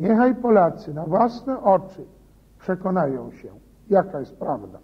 Niechaj Polacy na własne oczy przekonają się, jaka jest prawda.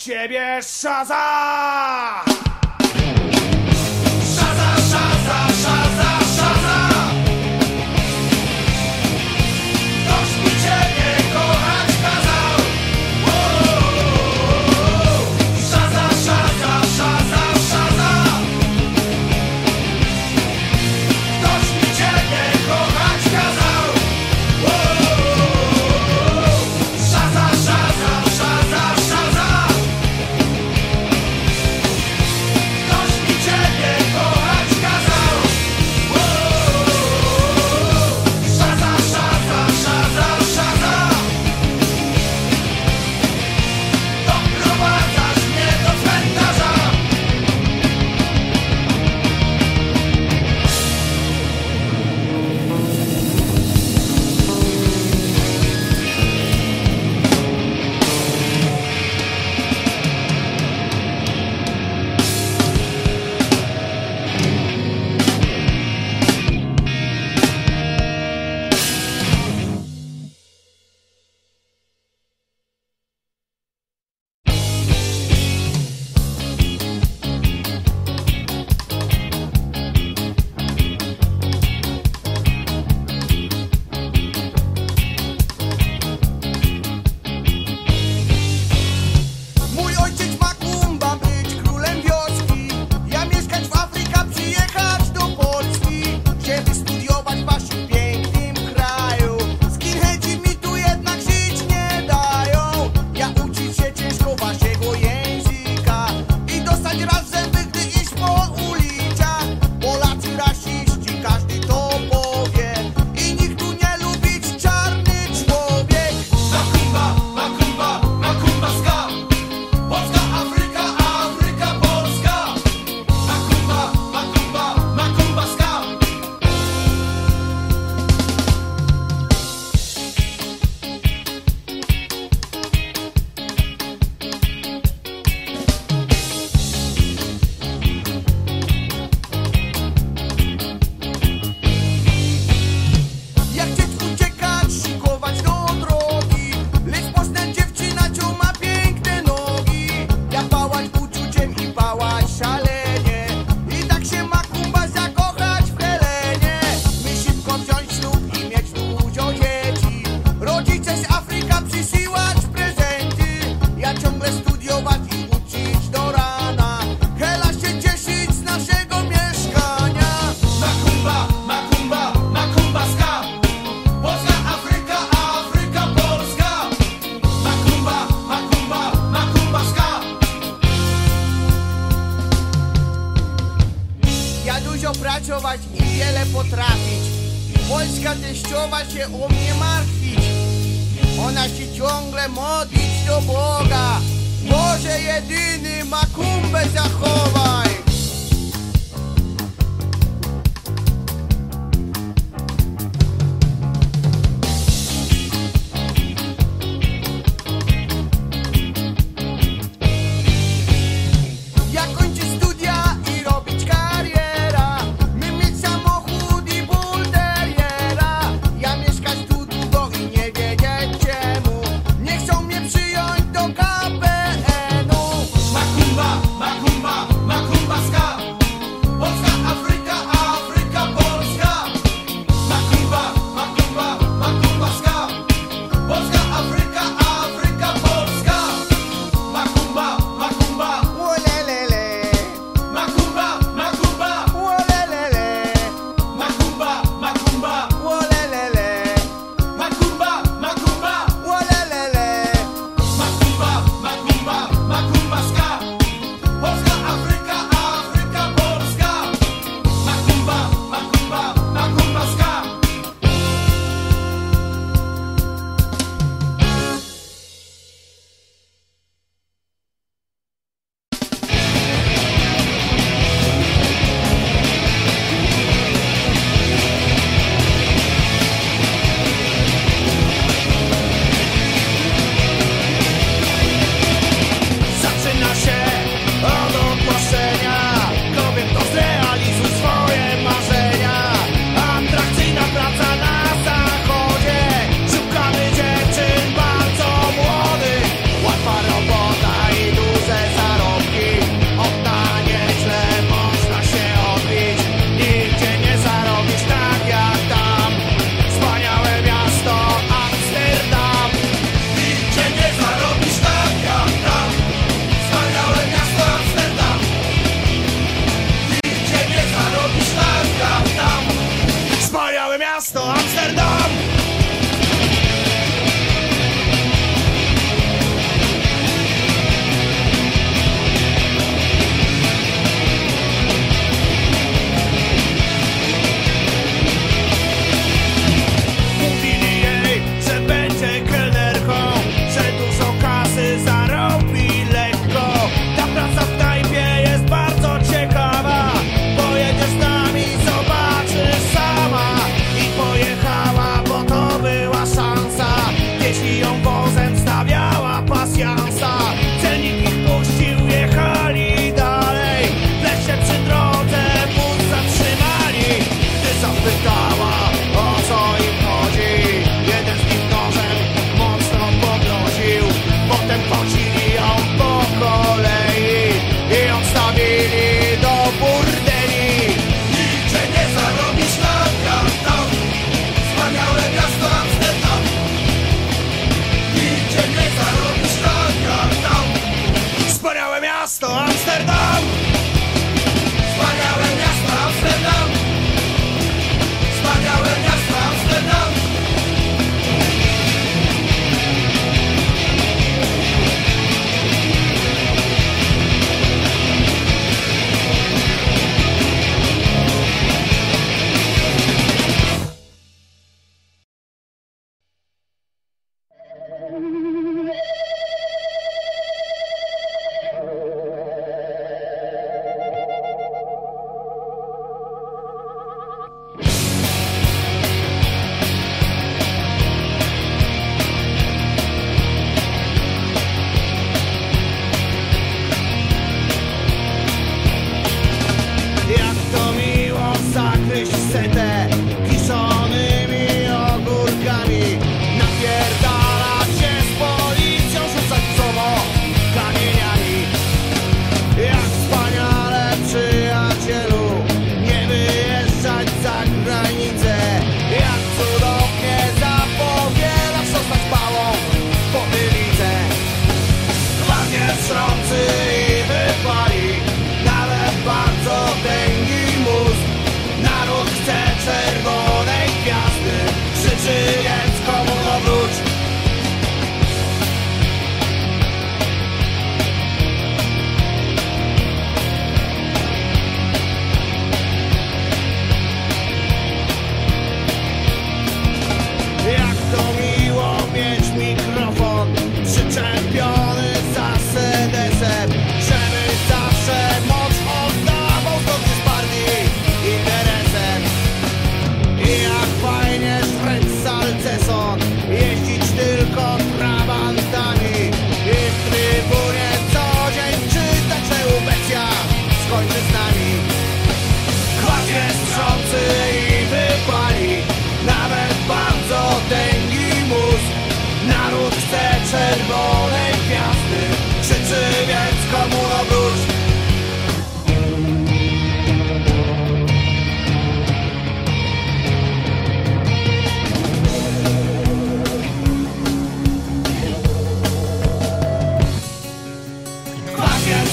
ciebie, Shazam!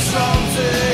something.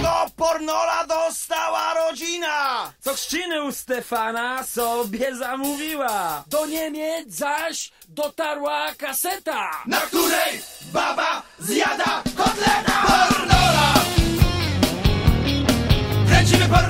Tego pornola dostała rodzina! Co chrzciny u Stefana sobie zamówiła. Do Niemiec zaś dotarła kaseta, na której baba zjada kotleta! Pornola! Kręcimy pornola!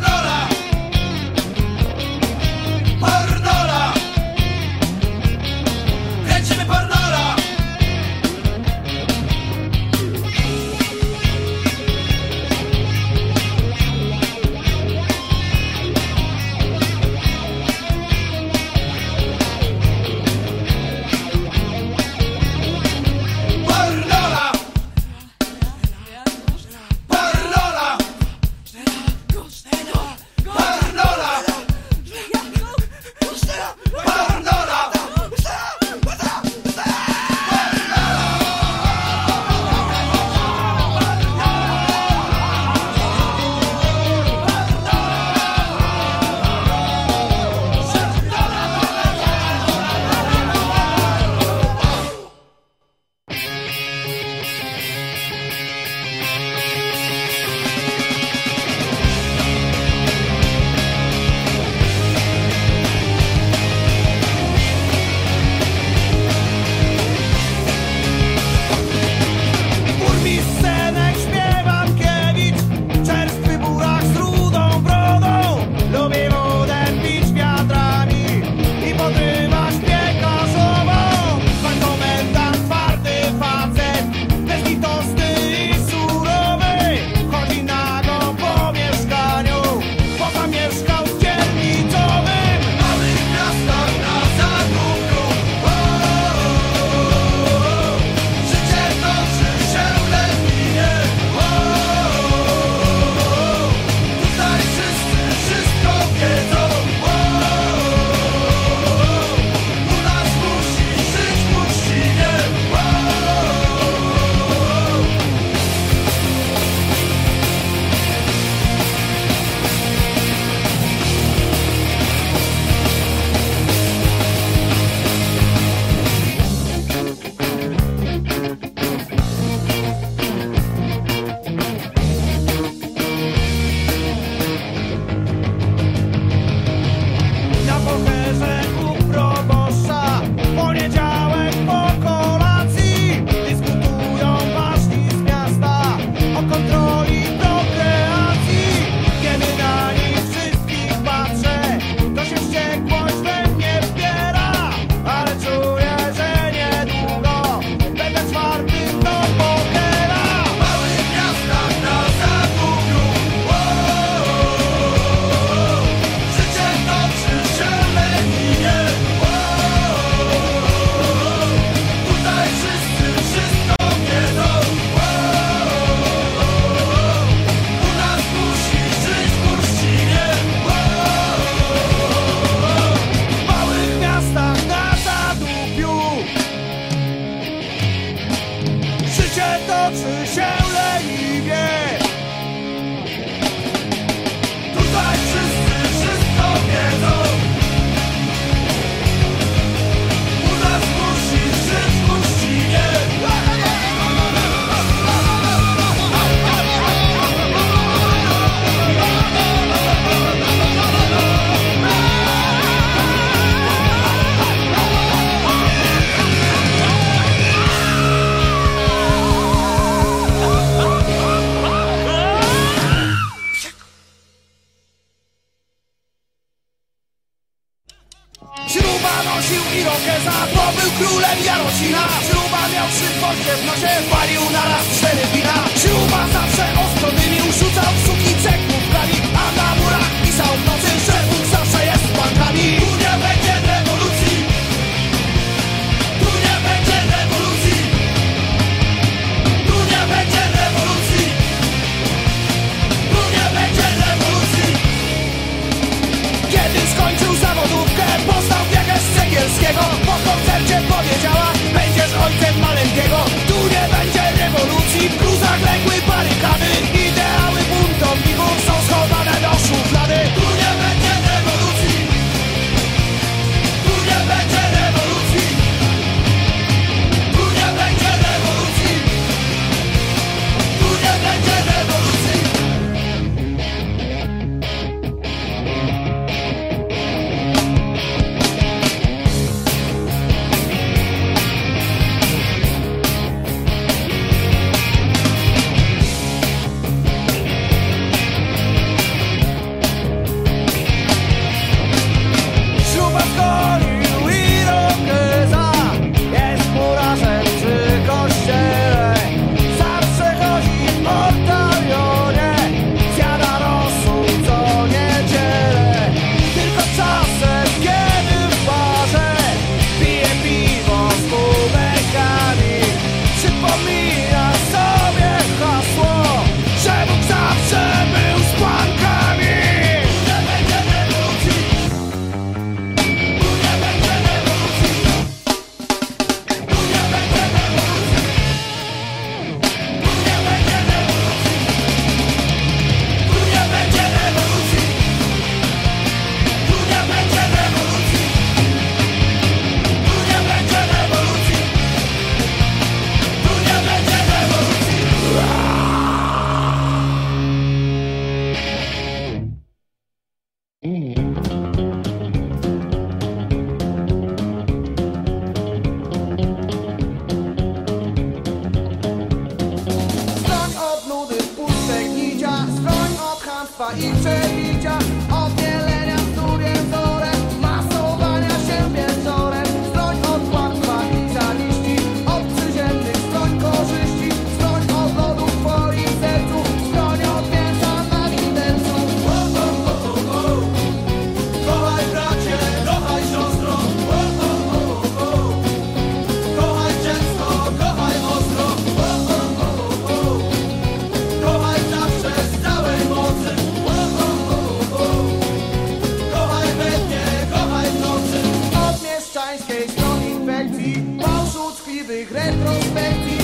scrive great prospective.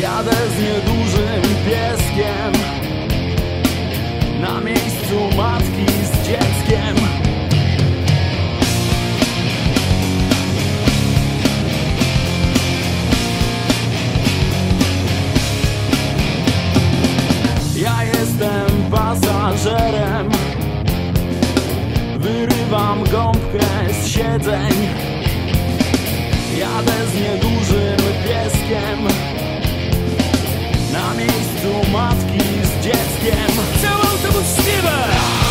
Jadę z niedużym pieskiem Na miejscu matki z dzieckiem. Ja jestem pasażerem. Wyrywam gąbkę z siedzeń. Jadę z niedużym pieskiem Na miejscu matki z dzieckiem Cały autobus śpiewa!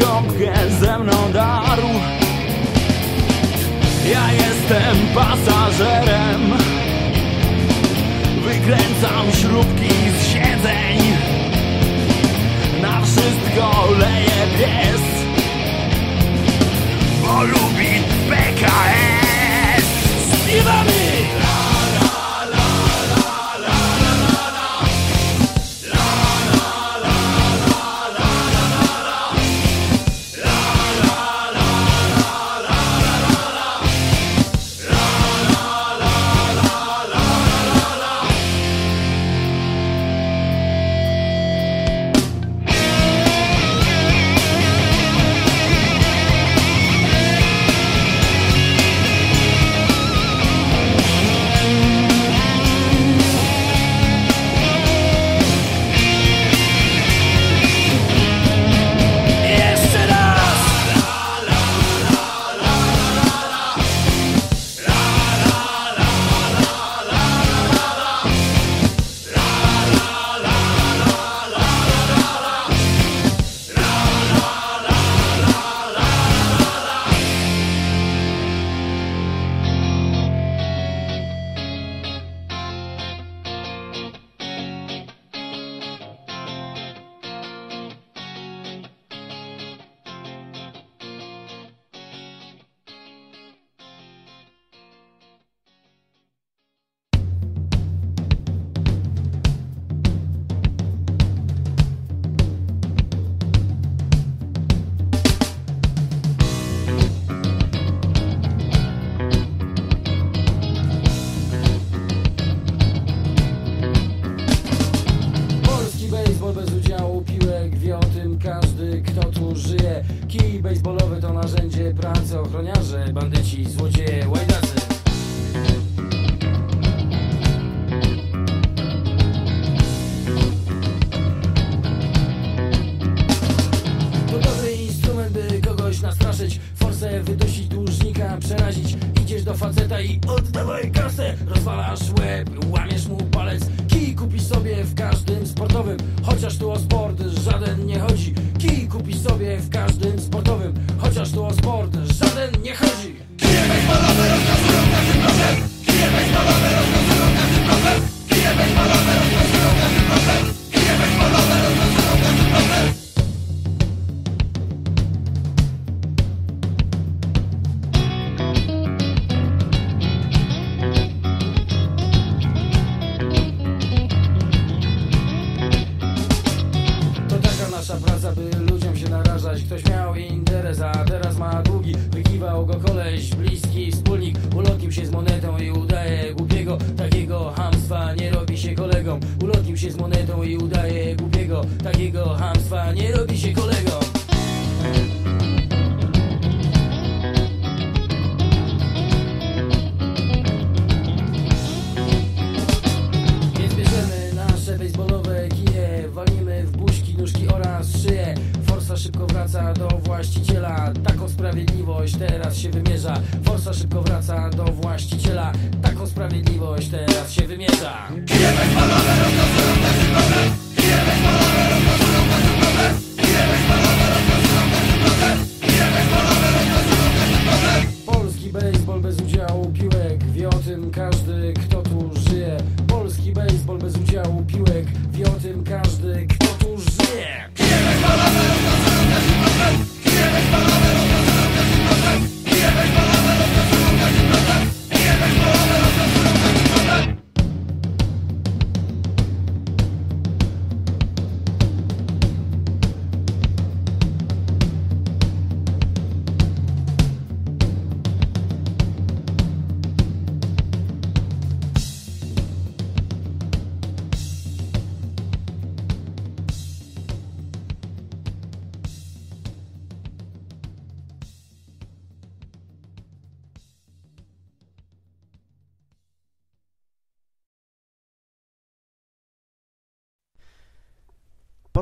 Gąbkę ze mną darł. Ja jestem pasażerem. Wykręcam śrubki z siedzeń. Na wszystko leje pies bo lubi PKS.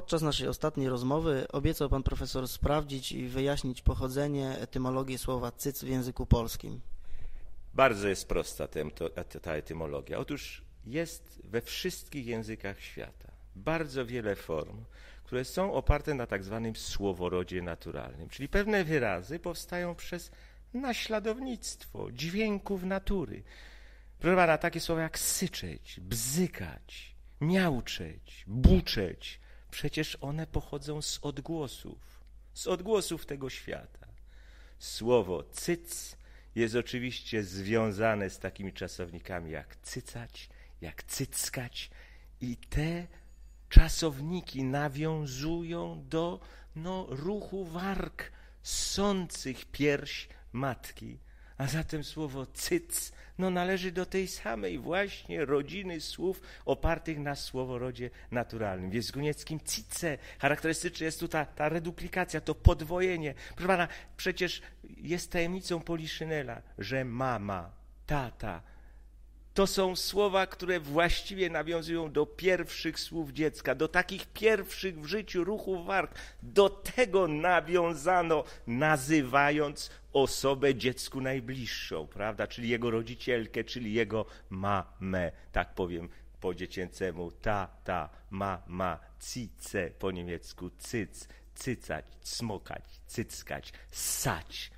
Podczas naszej ostatniej rozmowy obiecał pan profesor sprawdzić i wyjaśnić pochodzenie, etymologię słowa cyc w języku polskim. Bardzo jest prosta ta etymologia. Otóż jest we wszystkich językach świata bardzo wiele form, które są oparte na tak zwanym słoworodzie naturalnym, czyli pewne wyrazy powstają przez naśladownictwo dźwięków natury. Proszę pana, takie słowa jak syczeć, bzykać, miauczeć, buczeć, przecież one pochodzą z odgłosów, z odgłosów tego świata. Słowo cyc jest oczywiście związane z takimi czasownikami jak cycać, jak cyckać i te czasowniki nawiązują do no, ruchu warg sących pierś matki. A zatem słowo cyc no, należy do tej samej właśnie rodziny słów opartych na słoworodzie naturalnym. W języku niemieckim cice charakterystyczna jest tu ta, ta reduplikacja, to podwojenie. Proszę pana, przecież jest tajemnicą Poliszynela, że mama, tata, to są słowa, które właściwie nawiązują do pierwszych słów dziecka, do takich pierwszych w życiu ruchów warg. Do tego nawiązano, nazywając osobę dziecku najbliższą, prawda? Czyli jego rodzicielkę, czyli jego mamę, tak powiem po dziecięcemu, tata, mama, cice po niemiecku, cyc, cycać, smokać, cyckać, ssać.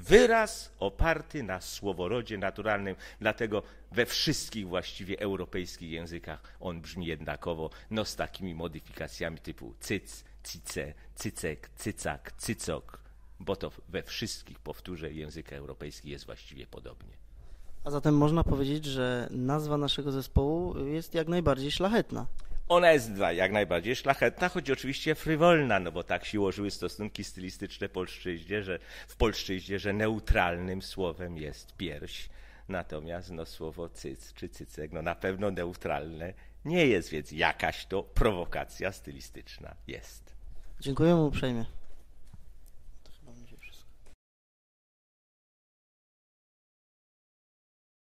Wyraz oparty na słoworodzie naturalnym, dlatego we wszystkich właściwie europejskich językach on brzmi jednakowo, no z takimi modyfikacjami typu cyc, cice, cycek, cycak, cycok, bo to we wszystkich, powtórzę, językach europejskich jest właściwie podobnie. A zatem można powiedzieć, że nazwa naszego zespołu jest jak najbardziej szlachetna. Ona jest jak najbardziej szlachetna, choć oczywiście frywolna, no bo tak się ułożyły stosunki stylistyczne polszczyźnie, że, w polszczyźnie, że neutralnym słowem jest pierś, natomiast no, słowo cyc czy cycek no, na pewno neutralne nie jest, więc jakaś to prowokacja stylistyczna jest. Dziękujemy uprzejmie.